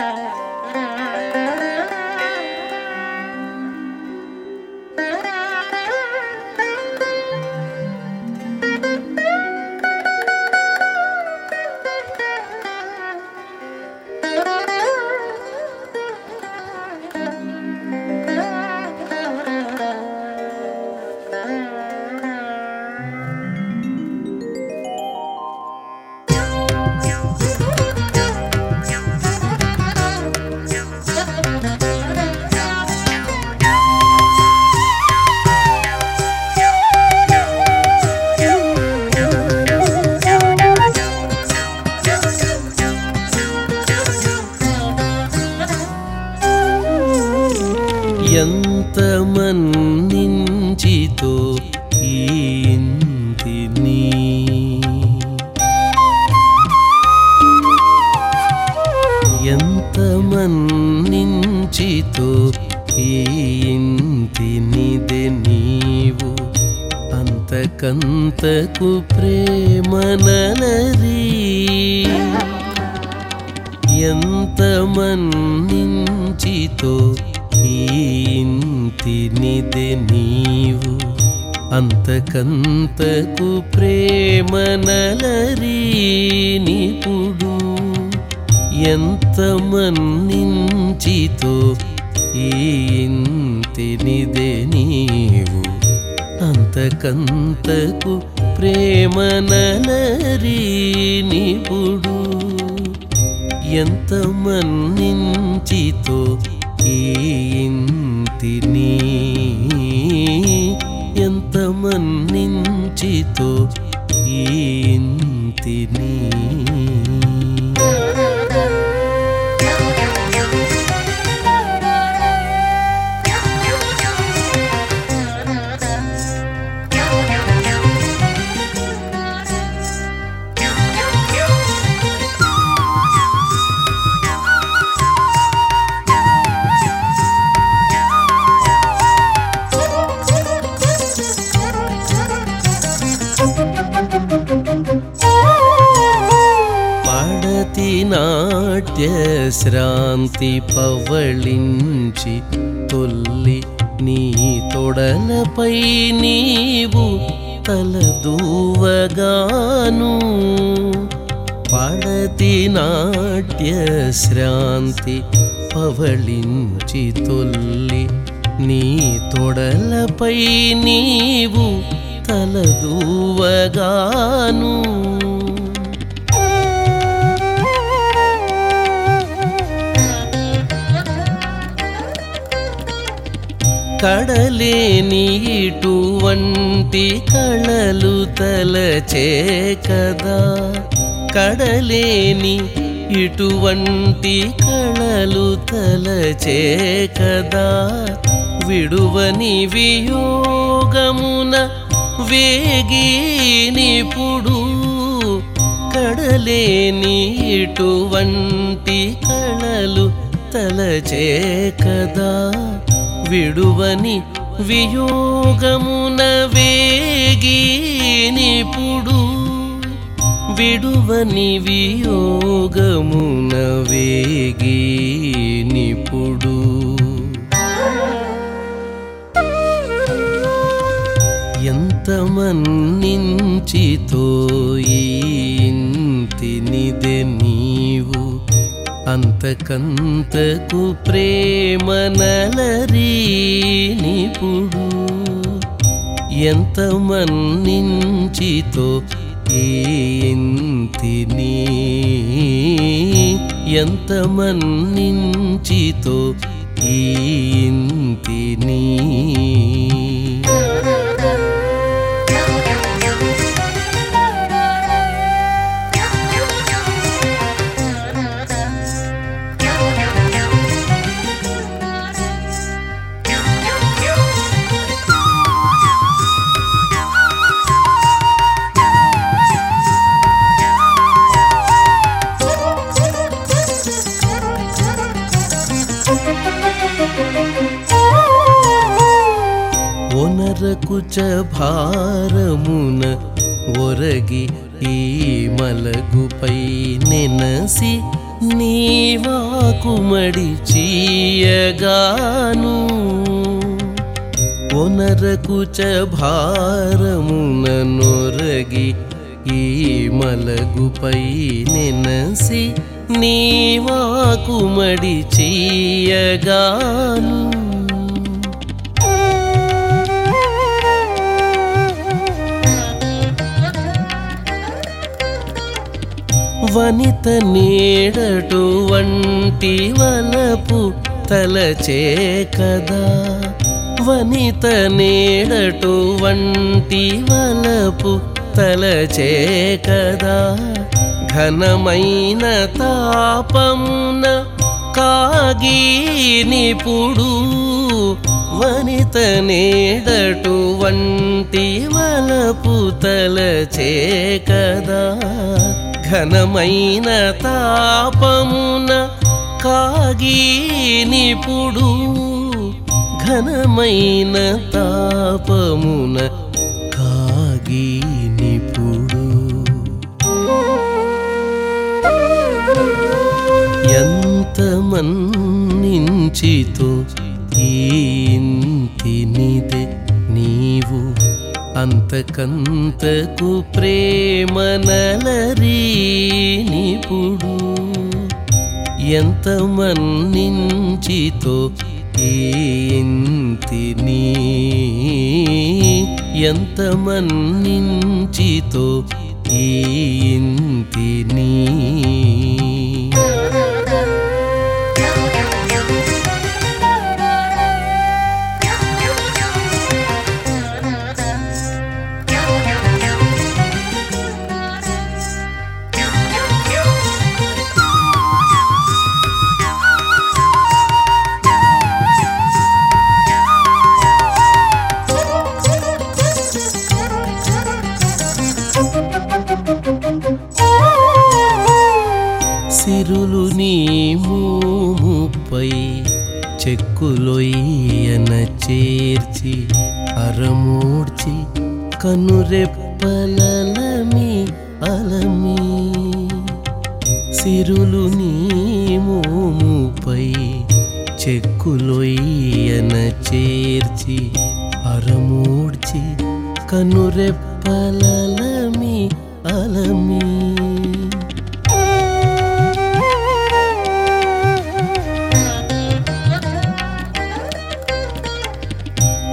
Yeah. ఎంతమన్నించితో ఈ ఇంటిని. ఎంత ఈ ఇంటినిదే నీవు అంతకంతకు ప్రేమనలరీ ఎంత మన్నించితో ఈ ఇంటినిదే నీవు. అంతకంతకు ప్రేమనలరీ నిపుడు. ఎంత మన్నించితో ఈ ఇంటినిదే నీవు. అంతకంతకు ప్రేమనలరీ నిపుడు. ఎంత మన్నించితో ఈ ఎంత మన్నించితో ఈ నాట్య శ్రాంతి పవళించి తొల్లి నీ తొడలపై నీవు తలదూవగాను. పడతి నాట్యశ్రాంతి పవళించి తొల్లి నీ తొడలపై నీవు తలదూవగాను. కడలేని ఇటువంటి కళలు తలచే కదా. కడలేని ఇటువంటి కళలు తలచే కదా. విడువని వియోగమున వేగినిపుడు కడలేని ఇటువంటి కళలు తలచే కదా. విడువని వియోగమున వేగినిపుడు విడువని వియోగమున వేగినిపుడు. ఎంత మన్నించితో ఈ ఇంటినిదే అంతకంతకు ప్రేమనలరీ నిపుడు ఎంత మన్నించితో ఏంతిని ఎంత మన్నించితో ఈ కుచ భారమున ఒరగి ఈ మలగుపై నెనసి నీవాకుమడి చీయగాను. ఒనరకుచ భారమున నొరగి ఈ మలగుపై నెనసి నీవాకుమడి చీయగాను. వనిత నీడటు వంటి వలపు తలచే కదా. వనిత నీడటు వంటి వలపు తలచే కదా. ఘనమైన తాపమున కాగిని పుడు వనిత నీడటు వంటి వలపు తలచే కదా. ఘనమైన తాపమున కాగి నిపుడు ఘనమైన తాపమున కాగి నిపుడు ఎంత మన్నించితో ఈ ఇంటినిదే అంతకంతకు ప్రేమ నలరీ నిపుడు. ఎంత మన్నించితో ఏంతిని ఎంత మన్నించితో ఈ ఇంటిని సిరులు నీ చెక్కులొయ్యన చేర్చి అరమూడ్చి కనురెప్పలమి అలమి. సిరులు నీ మూముపై చెక్కులొయ్యన చేర్చి అరమూడ్చి కనురెప్పలమి అలమి.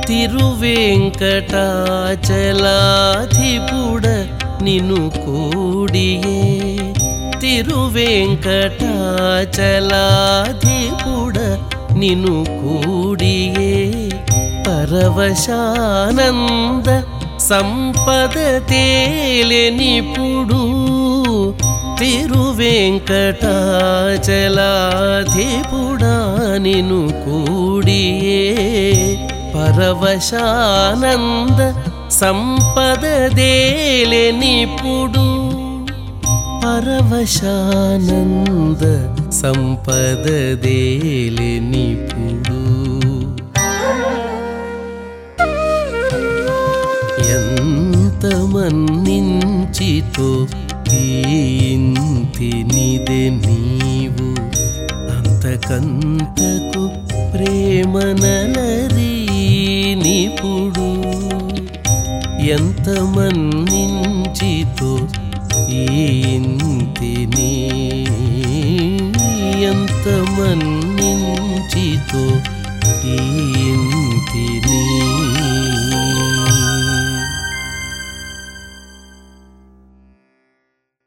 తిరువేంకటాచలాధిపుడ నిను కూడియే. తిరువేంకటాచలాధిపుడ నిను కూడియే. పరవశానంద సంపద తేలెనిపుడు తిరువేంకటాచలాధిపుడా నిను కూడియే. పరవశానంద సంపద దేలెనిపుడు పరవశానంద సంపద దేలెనిపుడు ఎంత మన్నించితో ఇంతినిదే నీవు. అంతకంతకు ప్రేమ నలరీ ఇప్పుడు ఎంత మన్నించితో ఇంతిని ఎంత మన్నించితో ఈ